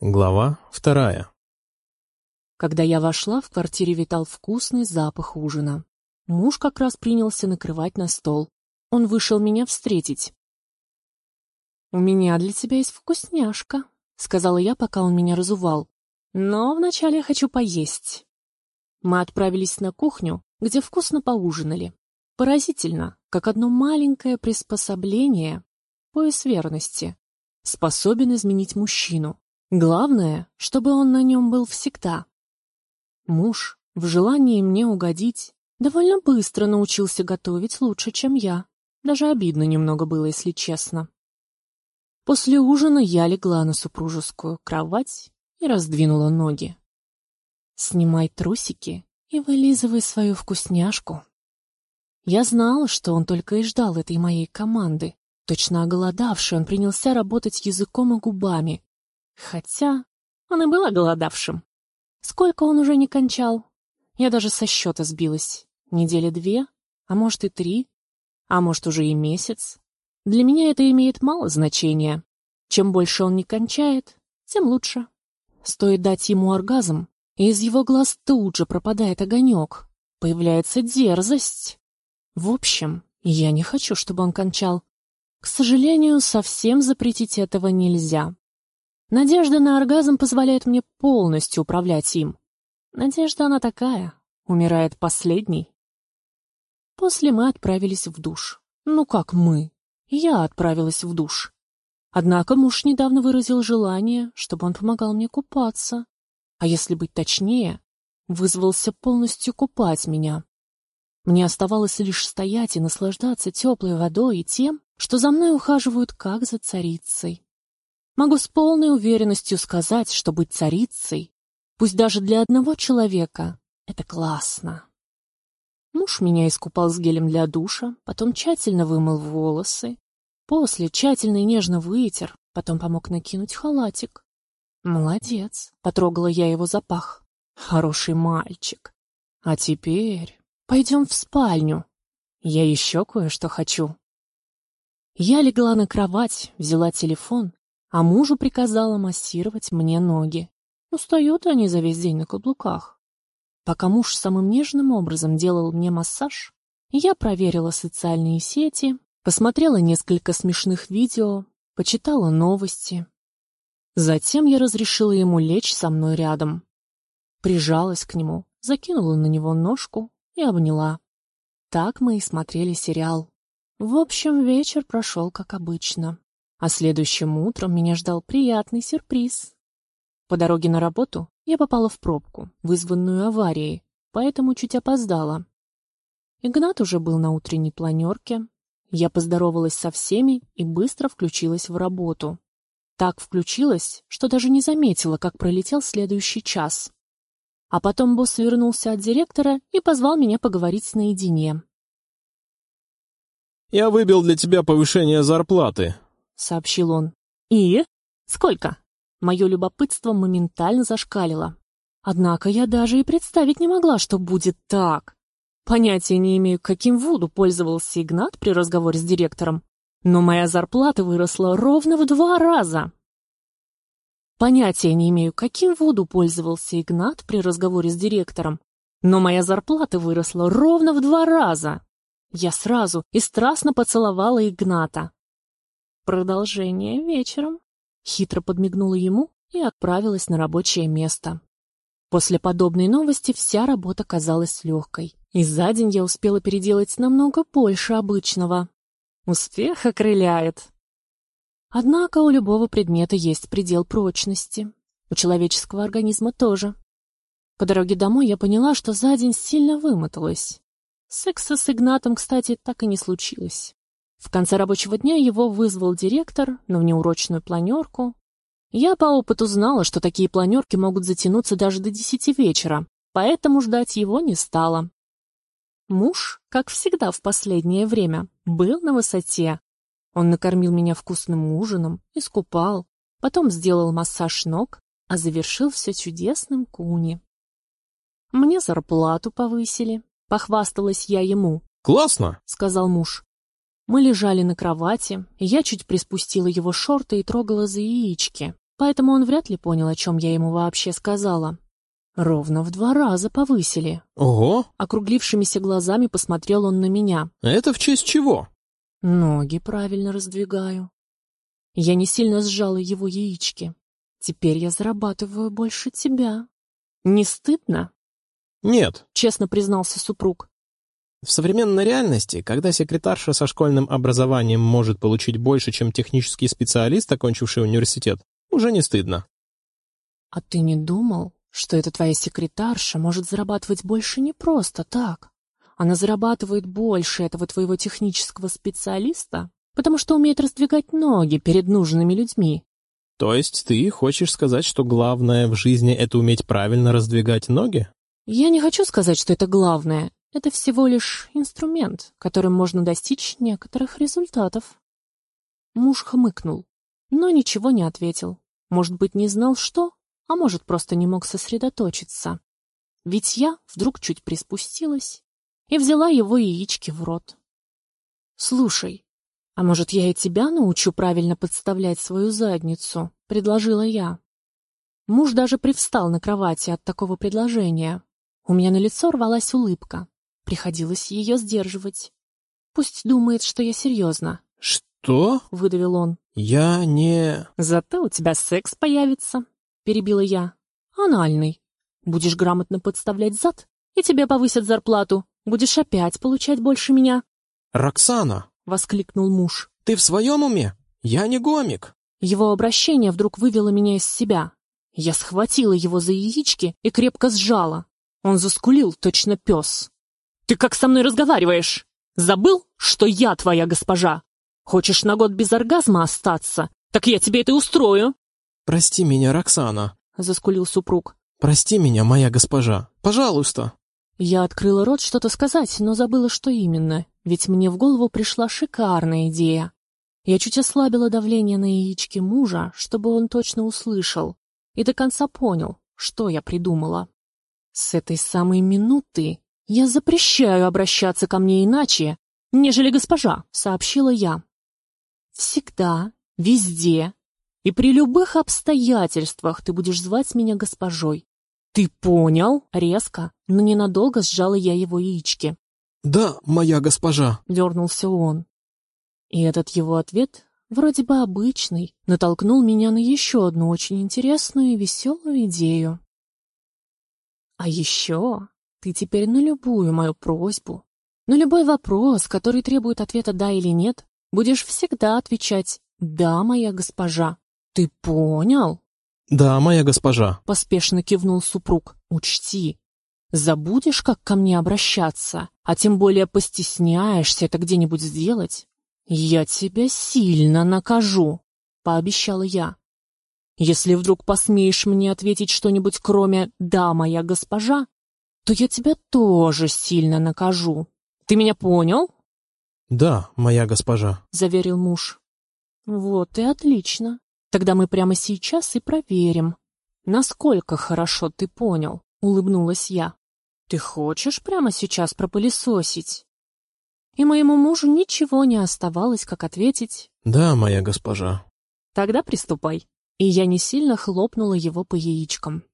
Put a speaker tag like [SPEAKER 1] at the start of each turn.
[SPEAKER 1] Глава вторая.
[SPEAKER 2] Когда я вошла, в квартире витал вкусный запах ужина. Муж как раз принялся накрывать на стол. Он вышел меня встретить. «У меня для тебя есть вкусняшка», — сказала я, пока он меня разувал. «Но вначале я хочу поесть». Мы отправились на кухню, где вкусно поужинали. Поразительно, как одно маленькое приспособление, пояс верности, способен изменить мужчину. Главное, чтобы он на нем был всегда. Муж, в желании мне угодить, довольно быстро научился готовить лучше, чем я. Даже обидно немного было, если честно. После ужина я легла на супружескую кровать и раздвинула ноги. «Снимай трусики и вылизывай свою вкусняшку». Я знала, что он только и ждал этой моей команды. Точно оголодавший, он принялся работать языком и губами, Хотя он и был оголодавшим. Сколько он уже не кончал? Я даже со счета сбилась. Недели две, а может и три, а может уже и месяц. Для меня это имеет мало значения. Чем больше он не кончает, тем лучше. Стоит дать ему оргазм, и из его глаз тут же пропадает огонек. Появляется дерзость. В общем, я не хочу, чтобы он кончал. К сожалению, совсем запретить этого нельзя. Надежда на оргазм позволяет мне полностью управлять им. Надежда она такая, умирает последней. После мы отправились в душ. Ну как мы? Я отправилась в душ. Однако муж недавно выразил желание, чтобы он помогал мне купаться. А если быть точнее, вызвался полностью купать меня. Мне оставалось лишь стоять и наслаждаться теплой водой и тем, что за мной ухаживают как за царицей. Могу с полной уверенностью сказать, что быть царицей, пусть даже для одного человека, это классно. Муж меня искупал с гелем для душа, потом тщательно вымыл волосы, после тщательно и нежно вытер, потом помог накинуть халатик. Молодец, потрогала я его запах. Хороший мальчик. А теперь пойдем в спальню. Я еще кое-что хочу. Я легла на кровать, взяла телефон а мужу приказала массировать мне ноги. Устают они за весь день на каблуках. Пока муж самым нежным образом делал мне массаж, я проверила социальные сети, посмотрела несколько смешных видео, почитала новости. Затем я разрешила ему лечь со мной рядом. Прижалась к нему, закинула на него ножку и обняла. Так мы и смотрели сериал. В общем, вечер прошел как обычно. А следующим утром меня ждал приятный сюрприз. По дороге на работу я попала в пробку, вызванную аварией, поэтому чуть опоздала. Игнат уже был на утренней планерке. Я поздоровалась со всеми и быстро включилась в работу. Так включилась, что даже не заметила, как пролетел следующий час. А потом босс вернулся от директора и позвал меня поговорить наедине.
[SPEAKER 1] «Я выбил для тебя повышение зарплаты», —
[SPEAKER 2] сообщил он. «И? Сколько?» Мое любопытство моментально зашкалило. Однако я даже и представить не могла, что будет так. Понятия не имею, каким Вуду пользовался Игнат при разговоре с директором, но моя зарплата выросла ровно в два раза. Понятия не имею, каким Вуду пользовался Игнат при разговоре с директором, но моя зарплата выросла ровно в два раза. Я сразу и страстно поцеловала Игната. Продолжение вечером. Хитро подмигнула ему и отправилась на рабочее место. После подобной новости вся работа казалась легкой, и за день я успела переделать намного больше обычного. Успех окрыляет. Однако у любого предмета есть предел прочности. У человеческого организма тоже. По дороге домой я поняла, что за день сильно вымоталась. Секса с Игнатом, кстати, так и не случилось. В конце рабочего дня его вызвал директор на внеурочную планерку. Я по опыту знала, что такие планерки могут затянуться даже до десяти вечера, поэтому ждать его не стала. Муж, как всегда в последнее время, был на высоте. Он накормил меня вкусным ужином, искупал, потом сделал массаж ног, а завершил все чудесным куни. Мне зарплату повысили, похвасталась я ему.
[SPEAKER 1] «Классно!»
[SPEAKER 2] — сказал муж. Мы лежали на кровати, и я чуть приспустила его шорты и трогала за яички. поэтому он вряд ли понял, о чем я ему вообще сказала. Ровно в два раза повысили.
[SPEAKER 1] Ого,
[SPEAKER 2] Округлившимися глазами посмотрел он на меня.
[SPEAKER 1] это в честь чего?
[SPEAKER 2] Ноги правильно раздвигаю. Я не сильно сжала его яички. Теперь я зарабатываю больше тебя. Не стыдно?
[SPEAKER 1] Нет.
[SPEAKER 2] Честно признался супруг.
[SPEAKER 1] В современной реальности, когда секретарша со школьным образованием может получить больше, чем технический специалист, окончивший университет, уже не стыдно.
[SPEAKER 2] А ты не думал, что эта твоя секретарша может зарабатывать больше не просто так? Она зарабатывает больше этого твоего технического специалиста, потому что умеет раздвигать ноги перед нужными людьми.
[SPEAKER 1] То есть ты хочешь сказать, что главное в жизни — это уметь правильно раздвигать ноги?
[SPEAKER 2] Я не хочу сказать, что это главное. Это всего лишь инструмент, которым можно достичь некоторых результатов. Муж хмыкнул, но ничего не ответил. Может быть, не знал, что, а может, просто не мог сосредоточиться. Ведь я вдруг чуть приспустилась и взяла его яички в рот. «Слушай, а может, я и тебя научу правильно подставлять свою задницу?» — предложила я. Муж даже привстал на кровати от такого предложения. У меня на лицо рвалась улыбка. Приходилось ее сдерживать. Пусть думает, что я серьезно,
[SPEAKER 1] Что?
[SPEAKER 2] — выдавил он.
[SPEAKER 1] Я не...
[SPEAKER 2] Зато у тебя секс появится, — перебила я. Анальный. Будешь грамотно подставлять зад, и тебе повысят зарплату. Будешь опять получать больше меня,
[SPEAKER 1] Роксана, —
[SPEAKER 2] воскликнул муж.
[SPEAKER 1] ты в своем уме? Я не гомик.
[SPEAKER 2] Его обращение вдруг вывело меня из себя. Я схватила его за яички и крепко сжала. Он заскулил, точно пес. «Ты как со мной разговариваешь? Забыл, что я твоя госпожа? Хочешь на год без оргазма остаться? Так я тебе это устрою!»
[SPEAKER 1] Прости меня, Роксана.
[SPEAKER 2] — заскулил супруг.
[SPEAKER 1] Прости меня, моя госпожа. Пожалуйста.
[SPEAKER 2] Я открыла рот что-то сказать, но забыла, что именно, ведь мне в голову пришла шикарная идея. Я чуть ослабила давление на яички мужа, чтобы он точно услышал и до конца понял, что я придумала. С этой самой минуты я запрещаю обращаться ко мне иначе, нежели госпожа, сообщила я. Всегда, везде и при любых обстоятельствах ты будешь звать меня госпожой. Ты понял? Резко, но ненадолго сжала я его яички.
[SPEAKER 1] Да, моя госпожа.
[SPEAKER 2] Дернулся он. И этот его ответ, вроде бы обычный, натолкнул меня на еще одну очень интересную и веселую идею. А еще ты теперь на любую мою просьбу, на любой вопрос, который требует ответа «да» или «нет», будешь всегда отвечать «да, моя госпожа». Ты понял?
[SPEAKER 1] Да, моя госпожа.
[SPEAKER 2] Поспешно кивнул супруг. Учти, забудешь, как ко мне обращаться, а тем более постесняешься это где-нибудь сделать, я тебя сильно накажу, пообещала я. Если вдруг посмеешь мне ответить что-нибудь кроме «да, моя госпожа», то я тебя тоже сильно накажу. Ты меня понял?
[SPEAKER 1] Да, моя госпожа.
[SPEAKER 2] Заверил муж. Вот и отлично. Тогда мы прямо сейчас и проверим, насколько хорошо ты понял, улыбнулась я. Ты хочешь прямо сейчас пропылесосить? И моему мужу ничего не оставалось, как ответить.
[SPEAKER 1] Да, моя госпожа.
[SPEAKER 2] Тогда приступай. И я не сильно хлопнула его по яичкам.